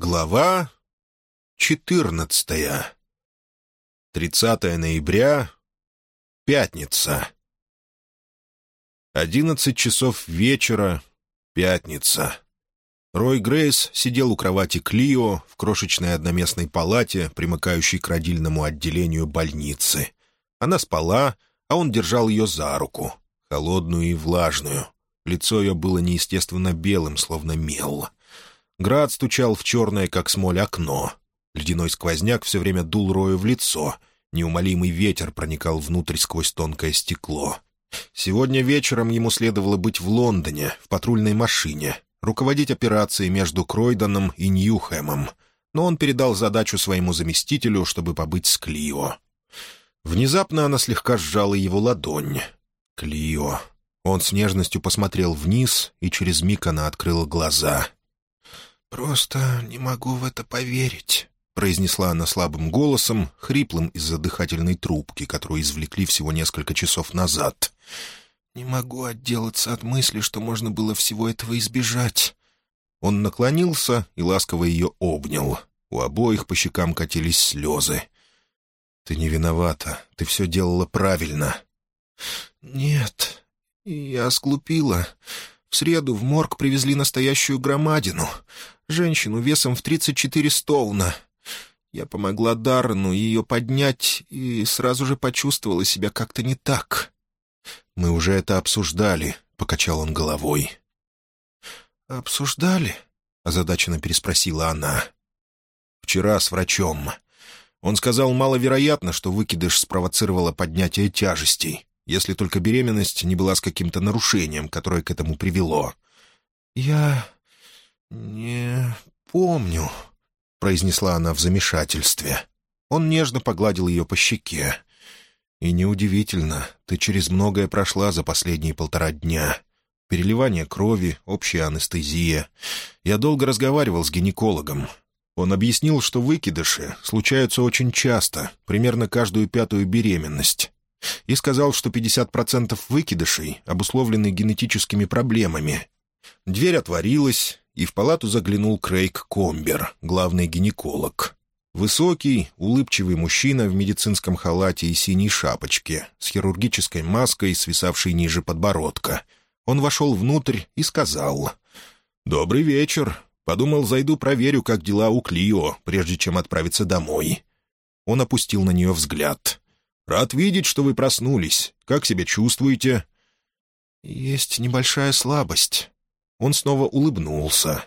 Глава четырнадцатая. 30 ноября. Пятница. Одиннадцать часов вечера. Пятница. Рой Грейс сидел у кровати Клио в крошечной одноместной палате, примыкающей к родильному отделению больницы. Она спала, а он держал ее за руку, холодную и влажную. Лицо ее было неестественно белым, словно мел. Град стучал в черное, как смоль, окно. Ледяной сквозняк все время дул Рою в лицо. Неумолимый ветер проникал внутрь сквозь тонкое стекло. Сегодня вечером ему следовало быть в Лондоне, в патрульной машине, руководить операцией между Кройдоном и Ньюхэмом. Но он передал задачу своему заместителю, чтобы побыть с Клио. Внезапно она слегка сжала его ладонь. «Клио». Он с нежностью посмотрел вниз, и через миг она открыла глаза — «Просто не могу в это поверить», — произнесла она слабым голосом, хриплым из-за дыхательной трубки, которую извлекли всего несколько часов назад. «Не могу отделаться от мысли, что можно было всего этого избежать». Он наклонился и ласково ее обнял. У обоих по щекам катились слезы. «Ты не виновата. Ты все делала правильно». «Нет, я сглупила. В среду в морг привезли настоящую громадину. Женщину весом в 34 стоуна. Я помогла Даррену ее поднять и сразу же почувствовала себя как-то не так. «Мы уже это обсуждали», — покачал он головой. «Обсуждали?» — озадаченно переспросила она. «Вчера с врачом. Он сказал, маловероятно, что выкидыш спровоцировало поднятие тяжестей если только беременность не была с каким-то нарушением, которое к этому привело. «Я не помню», — произнесла она в замешательстве. Он нежно погладил ее по щеке. «И неудивительно, ты через многое прошла за последние полтора дня. Переливание крови, общая анестезия. Я долго разговаривал с гинекологом. Он объяснил, что выкидыши случаются очень часто, примерно каждую пятую беременность и сказал, что 50% выкидышей обусловлены генетическими проблемами. Дверь отворилась, и в палату заглянул Крейг Комбер, главный гинеколог. Высокий, улыбчивый мужчина в медицинском халате и синей шапочке, с хирургической маской, свисавшей ниже подбородка. Он вошел внутрь и сказал «Добрый вечер. Подумал, зайду проверю, как дела у Клио, прежде чем отправиться домой». Он опустил на нее взгляд. Рад видеть, что вы проснулись. Как себя чувствуете?» «Есть небольшая слабость». Он снова улыбнулся.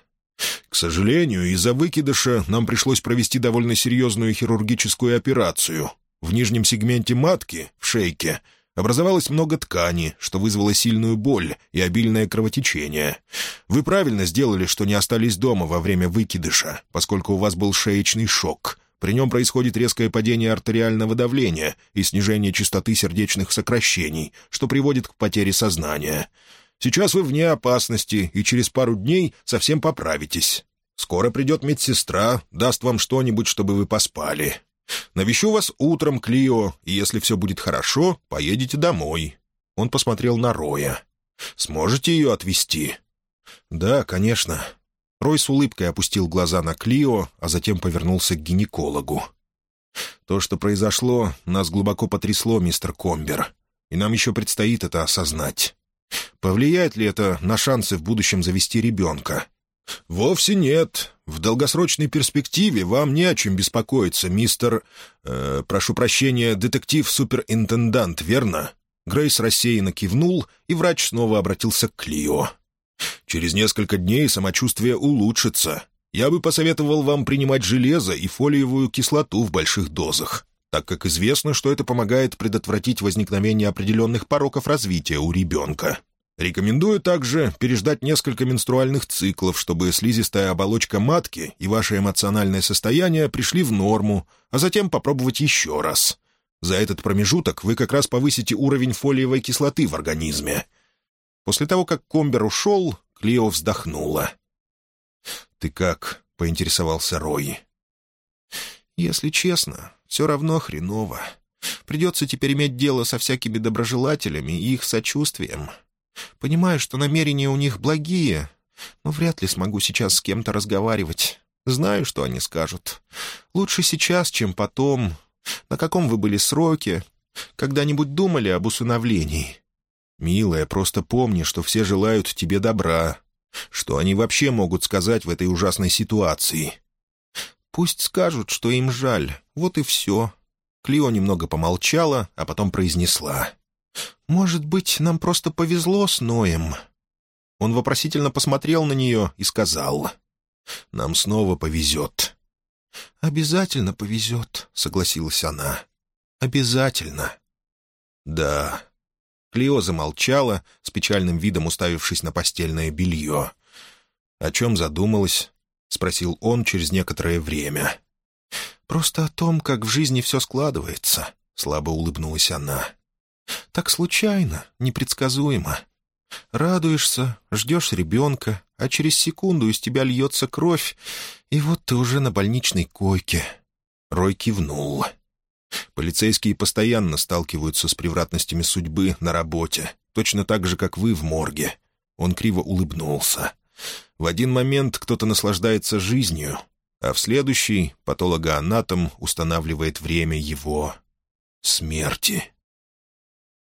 «К сожалению, из-за выкидыша нам пришлось провести довольно серьезную хирургическую операцию. В нижнем сегменте матки, в шейке, образовалось много ткани, что вызвало сильную боль и обильное кровотечение. Вы правильно сделали, что не остались дома во время выкидыша, поскольку у вас был шеечный шок. При нем происходит резкое падение артериального давления и снижение частоты сердечных сокращений, что приводит к потере сознания. Сейчас вы вне опасности и через пару дней совсем поправитесь. Скоро придет медсестра, даст вам что-нибудь, чтобы вы поспали. Навещу вас утром, Клио, и если все будет хорошо, поедете домой». Он посмотрел на Роя. «Сможете ее отвезти?» «Да, конечно. Рой с улыбкой опустил глаза на Клио, а затем повернулся к гинекологу. «То, что произошло, нас глубоко потрясло, мистер Комбер, и нам еще предстоит это осознать. Повлияет ли это на шансы в будущем завести ребенка?» «Вовсе нет. В долгосрочной перспективе вам не о чем беспокоиться, мистер... Э, прошу прощения, детектив-суперинтендант, верно?» Грейс рассеянно кивнул, и врач снова обратился к Клио. Через несколько дней самочувствие улучшится. Я бы посоветовал вам принимать железо и фолиевую кислоту в больших дозах, так как известно, что это помогает предотвратить возникновение определенных пороков развития у ребенка. Рекомендую также переждать несколько менструальных циклов, чтобы слизистая оболочка матки и ваше эмоциональное состояние пришли в норму, а затем попробовать еще раз. За этот промежуток вы как раз повысите уровень фолиевой кислоты в организме — После того, как Комбер ушел, Клео вздохнула. «Ты как?» — поинтересовался Рой. «Если честно, все равно хреново. Придется теперь иметь дело со всякими доброжелателями и их сочувствием. Понимаю, что намерения у них благие, но вряд ли смогу сейчас с кем-то разговаривать. Знаю, что они скажут. Лучше сейчас, чем потом. На каком вы были сроке? Когда-нибудь думали об усыновлении? Милая, просто помни, что все желают тебе добра. Что они вообще могут сказать в этой ужасной ситуации? Пусть скажут, что им жаль. Вот и все. Клио немного помолчала, а потом произнесла. «Может быть, нам просто повезло с Ноем?» Он вопросительно посмотрел на нее и сказал. «Нам снова повезет». «Обязательно повезет», — согласилась она. «Обязательно». «Да». Клео замолчала, с печальным видом уставившись на постельное белье. «О чем задумалась?» — спросил он через некоторое время. «Просто о том, как в жизни все складывается», — слабо улыбнулась она. «Так случайно, непредсказуемо. Радуешься, ждешь ребенка, а через секунду из тебя льется кровь, и вот ты уже на больничной койке». Рой кивнул. Полицейские постоянно сталкиваются с превратностями судьбы на работе, точно так же, как вы в морге. Он криво улыбнулся. В один момент кто-то наслаждается жизнью, а в следующий патологоанатом устанавливает время его смерти.